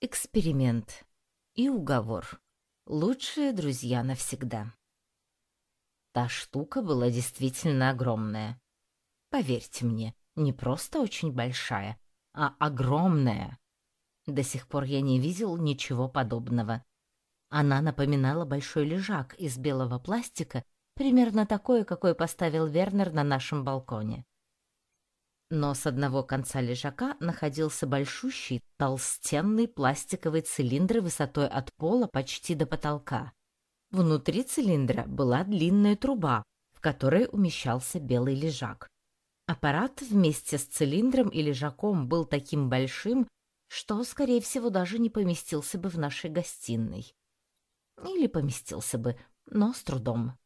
Эксперимент и уговор. Лучшие друзья навсегда. Та штука была действительно огромная. Поверьте мне, не просто очень большая, а огромная. До сих пор я не видел ничего подобного. Она напоминала большой лежак из белого пластика, примерно такой, какой поставил Вернер на нашем балконе. Но с одного конца лежака находился большущий, толстенный пластиковый цилиндр высотой от пола почти до потолка. Внутри цилиндра была длинная труба, в которой умещался белый лежак. Аппарат вместе с цилиндром и лежаком был таким большим, что, скорее всего, даже не поместился бы в нашей гостиной. Или поместился бы, но с трудом.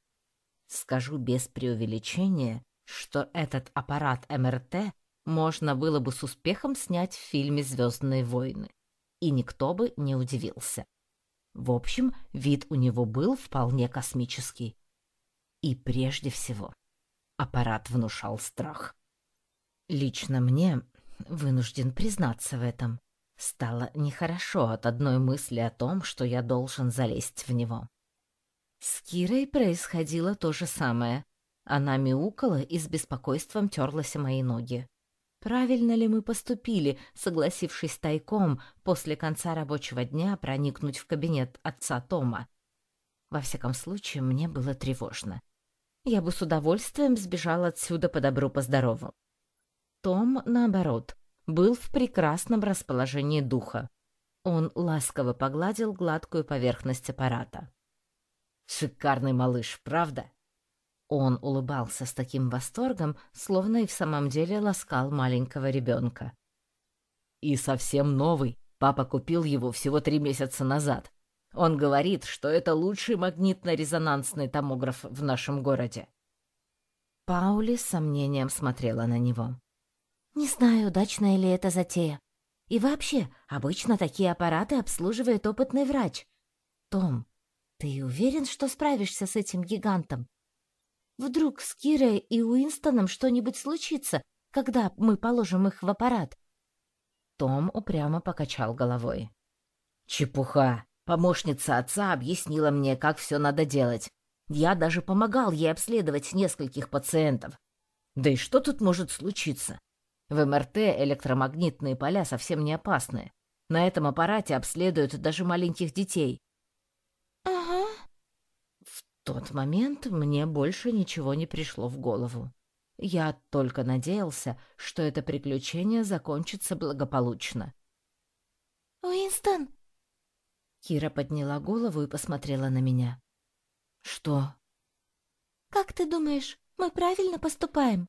Скажу без преувеличения, что этот аппарат МРТ можно было бы с успехом снять в фильме «Звездные войны», и никто бы не удивился. В общем, вид у него был вполне космический. И прежде всего, аппарат внушал страх. Лично мне, вынужден признаться в этом, стало нехорошо от одной мысли о том, что я должен залезть в него. С Кирой происходило то же самое. Она мяукала и с беспокойством терлась о мои ноги. Правильно ли мы поступили, согласившись тайком после конца рабочего дня проникнуть в кабинет отца Тома? Во всяком случае, мне было тревожно. Я бы с удовольствием сбежал отсюда по добру, по здорову. Том, наоборот, был в прекрасном расположении духа. Он ласково погладил гладкую поверхность аппарата. «Шикарный малыш, правда?» Он улыбался с таким восторгом, словно и в самом деле ласкал маленького ребенка. «И совсем новый. Папа купил его всего три месяца назад. Он говорит, что это лучший магнитно-резонансный томограф в нашем городе». Паули с сомнением смотрела на него. «Не знаю, удачная ли это затея. И вообще, обычно такие аппараты обслуживает опытный врач. Том, ты уверен, что справишься с этим гигантом? Вдруг с Кирой и Уинстоном что-нибудь случится, когда мы положим их в аппарат?» Том упрямо покачал головой. «Чепуха! Помощница отца объяснила мне, как все надо делать. Я даже помогал ей обследовать нескольких пациентов. Да и что тут может случиться? В МРТ электромагнитные поля совсем не опасны. На этом аппарате обследуют даже маленьких детей тот момент мне больше ничего не пришло в голову. Я только надеялся, что это приключение закончится благополучно. «Уинстон!» Кира подняла голову и посмотрела на меня. «Что?» «Как ты думаешь, мы правильно поступаем?»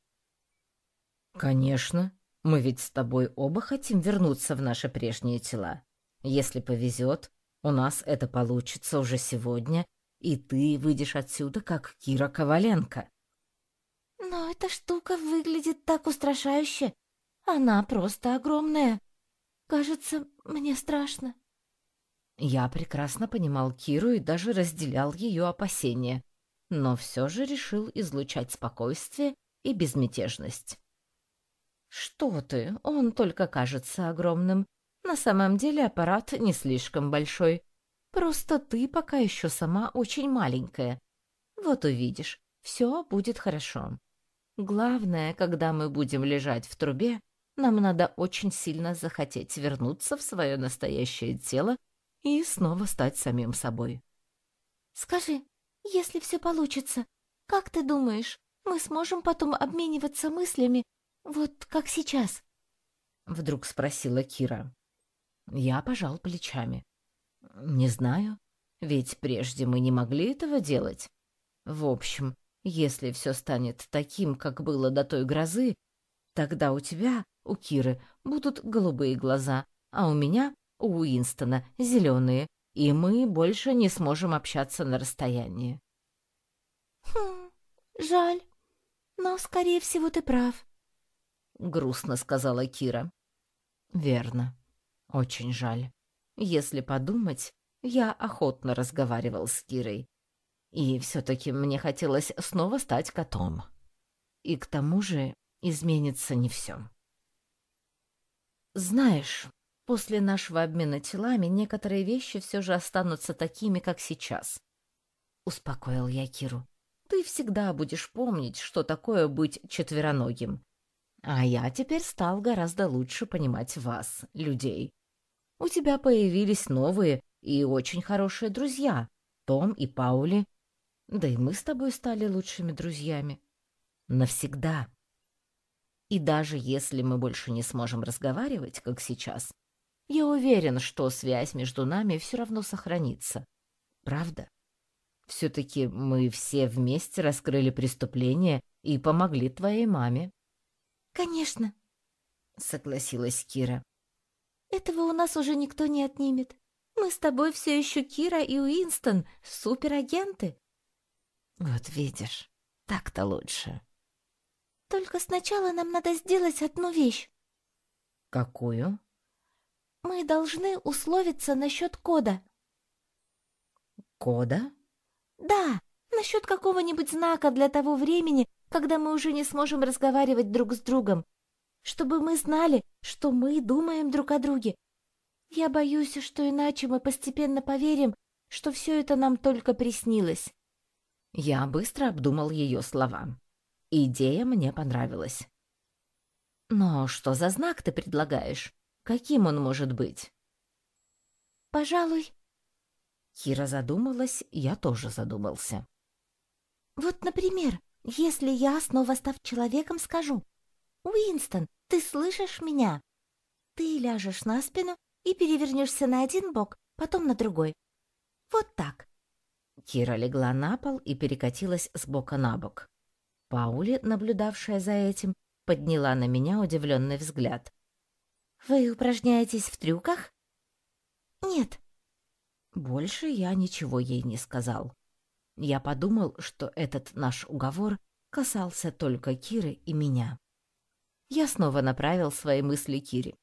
«Конечно. Мы ведь с тобой оба хотим вернуться в наши прежние тела. Если повезет, у нас это получится уже сегодня и ты выйдешь отсюда, как Кира Коваленко. Но эта штука выглядит так устрашающе. Она просто огромная. Кажется, мне страшно. Я прекрасно понимал Киру и даже разделял ее опасения, но все же решил излучать спокойствие и безмятежность. «Что ты, он только кажется огромным. На самом деле аппарат не слишком большой. Просто ты пока еще сама очень маленькая. Вот увидишь, все будет хорошо. Главное, когда мы будем лежать в трубе, нам надо очень сильно захотеть вернуться в свое настоящее тело и снова стать самим собой. Скажи, если все получится, как ты думаешь, мы сможем потом обмениваться мыслями, вот как сейчас? Вдруг спросила Кира. Я пожал плечами. Не знаю, ведь прежде мы не могли этого делать. В общем, если все станет таким, как было до той грозы, тогда у тебя, у Киры, будут голубые глаза, а у меня, у Уинстона, зеленые, и мы больше не сможем общаться на расстоянии. Хм, жаль, но, скорее всего, ты прав. Грустно сказала Кира. Верно, очень жаль. Если подумать, я охотно разговаривал с Кирой. И все-таки мне хотелось снова стать котом. И к тому же изменится не все. «Знаешь», После нашего обмена телами некоторые вещи все же останутся такими, как сейчас. Успокоил я Киру. Ты всегда будешь помнить, что такое быть четвероногим. А я теперь стал гораздо лучше понимать вас, людей. У тебя появились новые и очень хорошие друзья, Том и Паули. Да и мы с тобой стали лучшими друзьями. Навсегда. И даже если мы больше не сможем разговаривать, как сейчас, я уверен, что связь между нами все равно сохранится. Правда? Все-таки мы все вместе раскрыли преступление и помогли твоей маме. «Конечно», — согласилась Кира. «Этого у нас уже никто не отнимет. Мы с тобой все еще Кира и Уинстон, суперагенты». «Вот видишь, так-то лучше». «Только сначала нам надо сделать одну вещь». «Какую?» Мы должны условиться насчет кода. Кода? Да, насчет какого-нибудь знака для того времени, когда мы уже не сможем разговаривать друг с другом. Чтобы мы знали, что мы думаем друг о друге. Я боюсь, что иначе мы постепенно поверим, что все это нам только приснилось. Я быстро обдумал ее слова. Идея мне понравилась. Но что за знак ты предлагаешь? Каким он может быть? Пожалуй. Кира задумалась, я тоже задумался. Вот, например, если я, снова став человеком, скажу, «Уинстон, ты слышишь меня?» Ты ляжешь на спину и перевернешься на один бок, потом на другой. Вот так. Кира легла на пол и перекатилась с бока на бок. Паули, наблюдавшая за этим, подняла на меня удивленный взгляд. Вы упражняетесь в трюках? Нет. Больше я ничего ей не сказал. Я подумал, что этот наш уговор касался только Киры и меня. Я снова направил свои мысли Кире.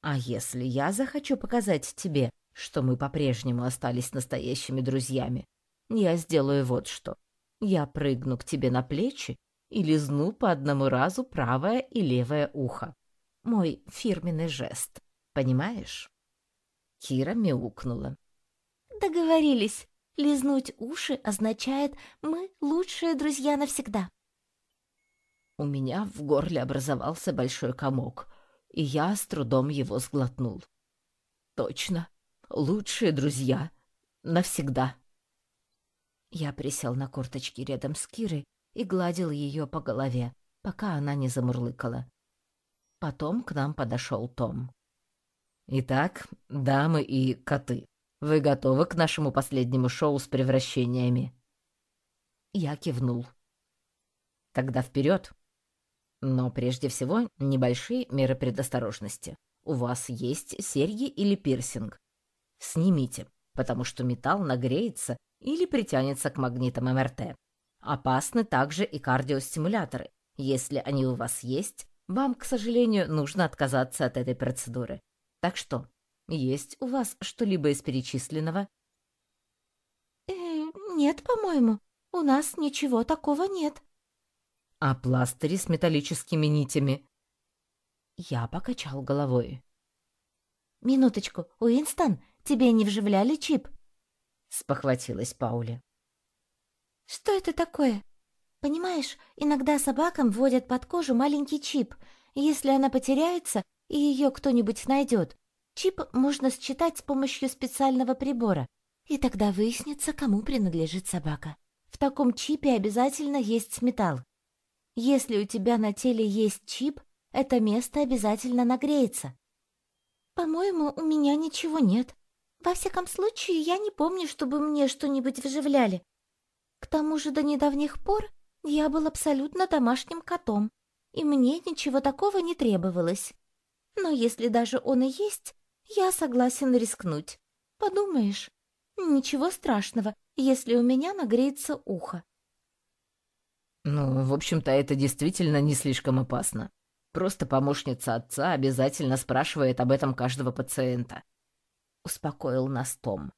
А если я захочу показать тебе, что мы по-прежнему остались настоящими друзьями, я сделаю вот что. Я прыгну к тебе на плечи и лизну по одному разу правое и левое ухо мой фирменный жест. Понимаешь?» Кира мяукнула. «Договорились. Лизнуть уши означает «мы лучшие друзья навсегда». У меня в горле образовался большой комок, и я с трудом его сглотнул. «Точно. Лучшие друзья. Навсегда». Я присел на корточки рядом с Кирой и гладил ее по голове, пока она не замурлыкала. Потом к нам подошел Том. «Итак, дамы и коты, вы готовы к нашему последнему шоу с превращениями?» Я кивнул. «Тогда вперед!» Но прежде всего небольшие меры предосторожности. У вас есть серьги или пирсинг. Снимите, потому что металл нагреется или притянется к магнитам МРТ. Опасны также и кардиостимуляторы. Если они у вас есть, вам, к сожалению, нужно отказаться от этой процедуры. Так что, есть у вас что-либо из перечисленного? Э, нет, по-моему. У нас ничего такого нет. А пластыри с металлическими нитями? Я покачал головой. Минуточку, Уинстон, тебе не вживляли чип? Спохватилась Паули. Что это такое? Понимаешь, иногда собакам вводят под кожу маленький чип. Если она потеряется, и ее кто-нибудь найдет, чип можно считать с помощью специального прибора. И тогда выяснится, кому принадлежит собака. В таком чипе обязательно есть металл. Если у тебя на теле есть чип, это место обязательно нагреется. По-моему, у меня ничего нет. Во всяком случае, я не помню, чтобы мне что-нибудь вживляли. К тому же до недавних пор я был абсолютно домашним котом, и мне ничего такого не требовалось. Но если даже он и есть, я согласен рискнуть. Подумаешь, ничего страшного, если у меня нагреется ухо. Ну, в общем-то, это действительно не слишком опасно. Просто помощница отца обязательно спрашивает об этом каждого пациента. Успокоил нас Том.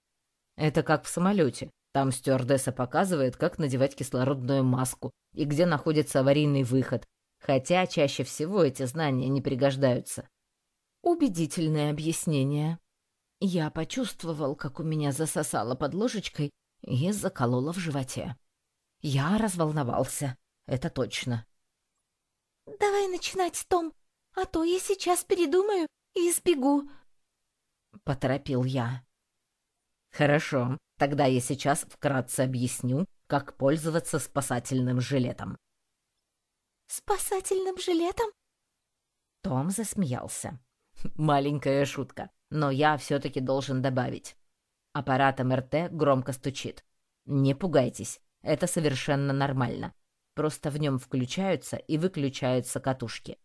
Это как в самолете. Там стюардесса показывает, как надевать кислородную маску и где находится аварийный выход, хотя чаще всего эти знания не пригождаются. Убедительное объяснение. Я почувствовал, как у меня засосало под ложечкой и закололо в животе. Я разволновался, это точно. «Давай начинать, Том, а то я сейчас передумаю и сбегу», — поторопил я. «Хорошо, тогда я сейчас вкратце объясню, как пользоваться спасательным жилетом». «Спасательным жилетом?» Том засмеялся. Маленькая шутка, но я все-таки должен добавить. Аппарат МРТ громко стучит. Не пугайтесь, это совершенно нормально. Просто в нем включаются и выключаются катушки.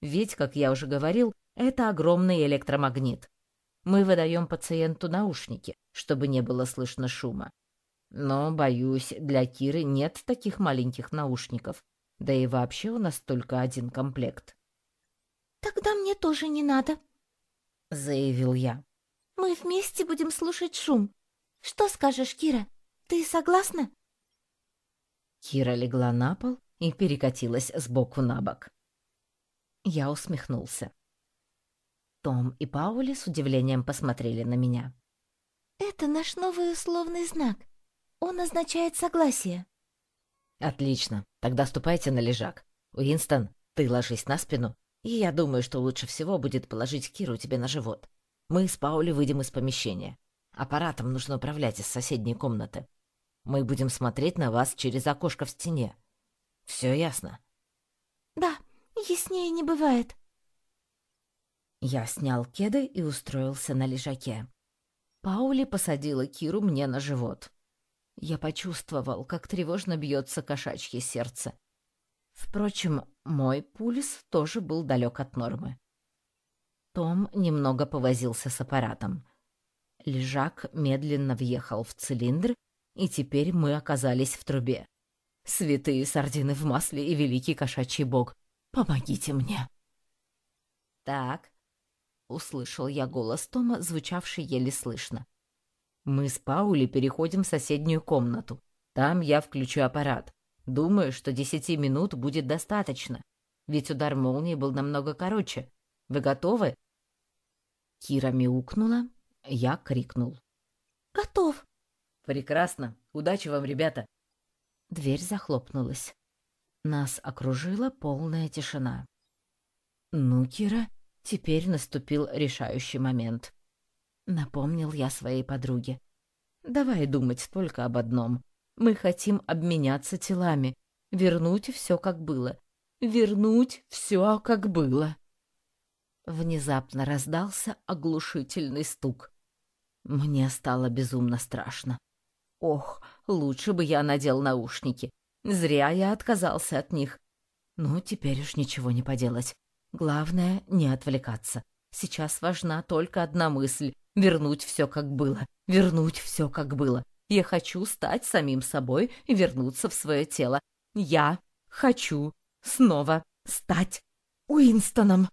Ведь, как я уже говорил, это огромный электромагнит. Мы выдаем пациенту наушники, чтобы не было слышно шума. Но, боюсь, для Киры нет таких маленьких наушников. Да и вообще у нас только один комплект. «Тогда мне тоже не надо», — заявил я. «Мы вместе будем слушать шум. Что скажешь, Кира? Ты согласна?» Кира легла на пол и перекатилась с боку на бок. Я усмехнулся. Том и Паули с удивлением посмотрели на меня. «Это наш новый условный знак. Он означает согласие». «Отлично. Тогда ступайте на лежак. Уинстон, ты ложись на спину, и я думаю, что лучше всего будет положить Киру тебе на живот. Мы с Паули выйдем из помещения. Аппаратом нужно управлять из соседней комнаты. Мы будем смотреть на вас через окошко в стене. Все ясно?» «Да, яснее не бывает», я снял кеды и устроился на лежаке. Паули посадила Киру мне на живот. Я почувствовал, как тревожно бьется кошачье сердце. Впрочем, мой пульс тоже был далек от нормы. Том немного повозился с аппаратом. Лежак медленно въехал в цилиндр, и теперь мы оказались в трубе. Святые сардины в масле и великий кошачий бог, помогите мне. Так, услышал я голос Тома, звучавший еле слышно. Мы с Паули переходим в соседнюю комнату. Там я включу аппарат. Думаю, что десяти минут будет достаточно, ведь удар молнии был намного короче. Вы готовы? Кира мяукнула, я крикнул. «Готов!» «Прекрасно! Удачи вам, ребята!» Дверь захлопнулась. Нас окружила полная тишина. «Ну, Кира, Теперь наступил решающий момент. Напомнил я своей подруге. «Давай думать только об одном. Мы хотим обменяться телами, вернуть все, как было. Вернуть все, как было». Внезапно раздался оглушительный стук. Мне стало безумно страшно. Ох, лучше бы я надел наушники. Зря я отказался от них. Ну, теперь уж ничего не поделать. Главное — не отвлекаться. Сейчас важна только одна мысль — вернуть все, как было. Вернуть все, как было. Я хочу стать самим собой и вернуться в свое тело. Я хочу снова стать Уинстоном.